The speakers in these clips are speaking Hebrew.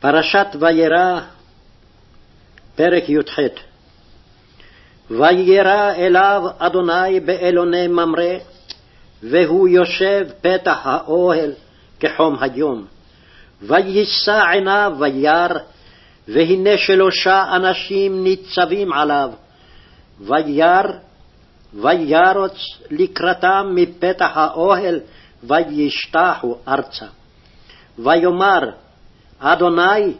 פרשת וירא, פרק י"ח וירא אליו אדוני באלוני ממרא, והוא יושב פתח האוהל כחום היום. ויישא עיניו וירא, והנה שלושה אנשים ניצבים עליו. וירא, וירוץ לקראתם מפתח האוהל, וישתחו ארצה. ויאמר, אדוני,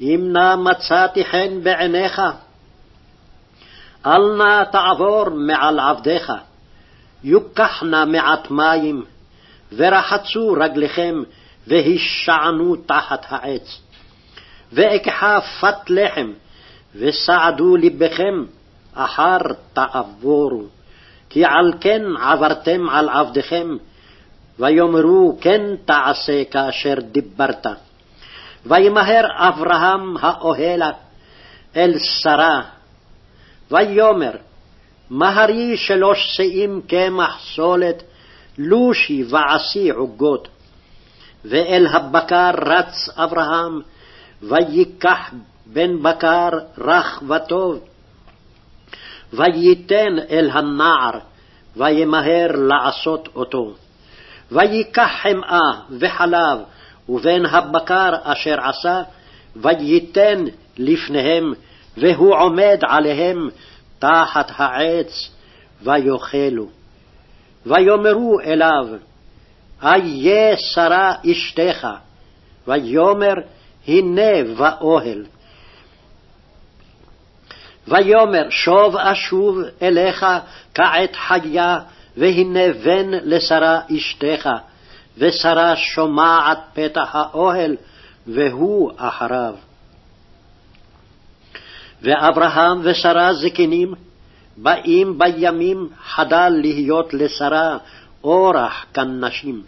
אם נא מצאתי חן בעיניך, אל נא תעבור מעל עבדיך, יוקח נא מעט מים, ורחצו רגליכם, והישענו תחת העץ. ואקחה פת לחם, וסעדו לבכם, אחר תעבורו. כי על כן עברתם על עבדיכם, ויאמרו כן תעשה כאשר דיברת. וימהר אברהם האוהלה אל שרה, ויאמר, מהרי שלוש שאים קמח סולת, לושי ועשי עוגות. ואל הבקר רץ אברהם, ויקח בן בקר רך וטוב, וייתן אל הנער, וימהר לעשות אותו. ויקח חמאה וחלב, ובין הבקר אשר עשה, וייתן לפניהם, והוא עומד עליהם תחת העץ, ויאכלו. ויאמרו אליו, איה שרה אשתך, ויאמר, הנה באוהל. ויאמר, שוב אשוב אליך כעת חיה, והנה בן לשרה אשתך, ושרה שומעת פתח האוהל, והוא אחריו. ואברהם ושרה זקנים, באים בימים חדל להיות לשרה אורח כנשים.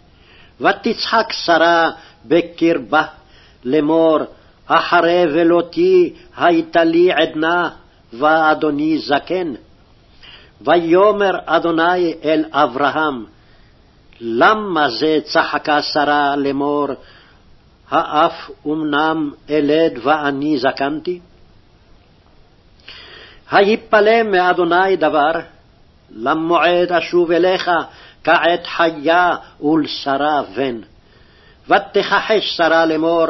ותצחק שרה בקרבה לאמור, אחרי ולותי הייתה לי עדנה, ואדוני זקן. ויאמר אדוני אל אברהם, למה זה צחקה שרה לאמור, האף אמנם אלד ואני זקנתי? היפלא מאדוני דבר, למועד אשוב אליך כעת חיה ולשרה בן. ותכחש שרה לאמור,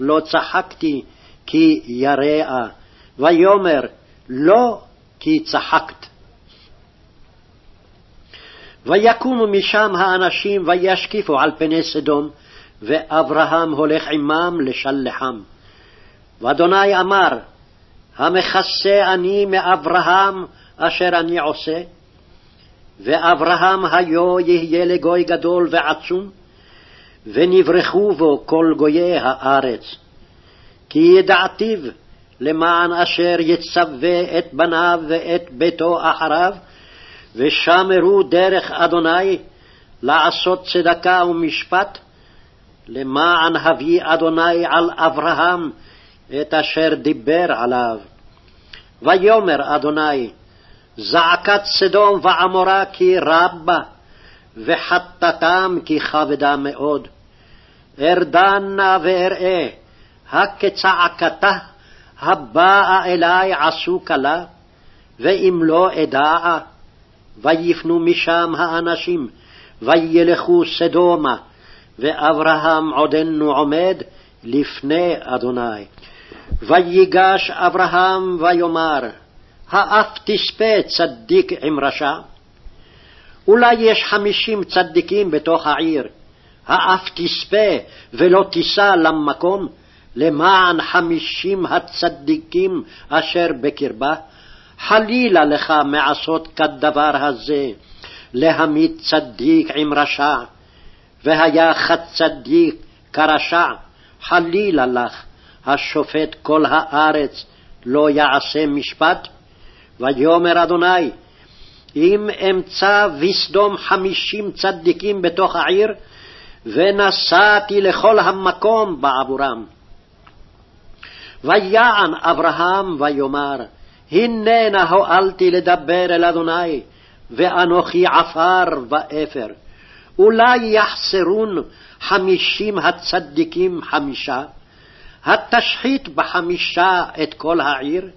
לא צחקתי כי יראה, ויאמר, לא כי צחקת. ויקומו משם האנשים וישקיפו על פני סדום, ואברהם הולך עמם לשלחם. ואדוני אמר, המכסה אני מאברהם אשר אני עושה, ואברהם היו יהיה לגוי גדול ועצום, ונברחו בו כל גויי הארץ. כי ידעתיו למען אשר יצווה את בניו ואת ביתו אחריו, ושמרו דרך אדוני לעשות צדקה ומשפט, למען הביא אדוני על אברהם את אשר דיבר עליו. ויאמר אדוני, זעקת סדום ועמורה כי רבה, וחטאתם כי כבדה מאוד. ארדה נא ואראה, הכצעקתה הבאה אלי עשו כלה, ואם לא אדעה, ויפנו משם האנשים, וילכו סדומה, ואברהם עודנו עומד לפני אדוני. ויגש אברהם ויאמר, האף תספה צדיק עם רשע? אולי יש חמישים צדיקים בתוך העיר, האף תספה ולא תישא למקום, למען חמישים הצדיקים אשר בקרבה? חלילה לך מעשות כדבר הזה, להמית צדיק עם רשע, והיה כצדיק כרשע, חלילה לך, השופט כל הארץ לא יעשה משפט? ויאמר אדוני, אם אמצא בסדום חמישים צדיקים בתוך העיר, ונסעתי לכל המקום בעבורם. ויען אברהם ויאמר, הננה הואלתי לדבר אל אדוני, ואנוכי עפר ואפר. אולי יחסרון חמישים הצדיקים חמישה? התשחית בחמישה את כל העיר?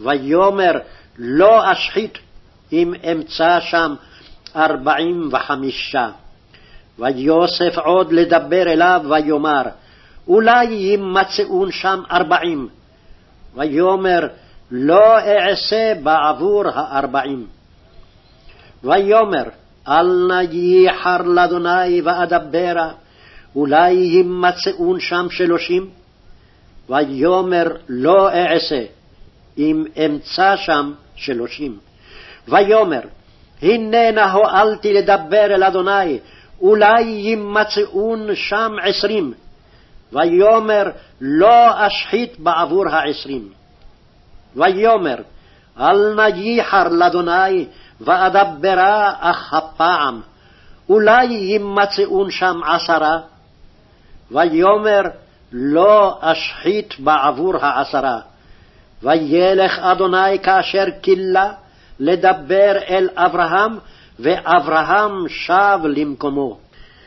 ויאמר לא אשחית אם אמצא שם ארבעים וחמישה. ויוסף עוד לדבר אליו ויאמר אולי ימצאון שם ארבעים. ויאמר לא אעשה בעבור הארבעים. ויאמר אל נא ייחר לאדוני ואדברה, אולי ימצאון שם שלושים? ויאמר לא אעשה, אם אמצא שם שלושים. ויאמר הננה הואלתי לדבר אל אדוני, אולי ימצאון שם עשרים. ויאמר לא אשחית בעבור העשרים. ויאמר אל נא ייחר לאדוני ואדברה אך הפעם, אולי ימצאון שם עשרה? ויאמר לא אשחית בעבור העשרה. וילך אדוני כאשר כלה לדבר אל אברהם, ואברהם שב למקומו.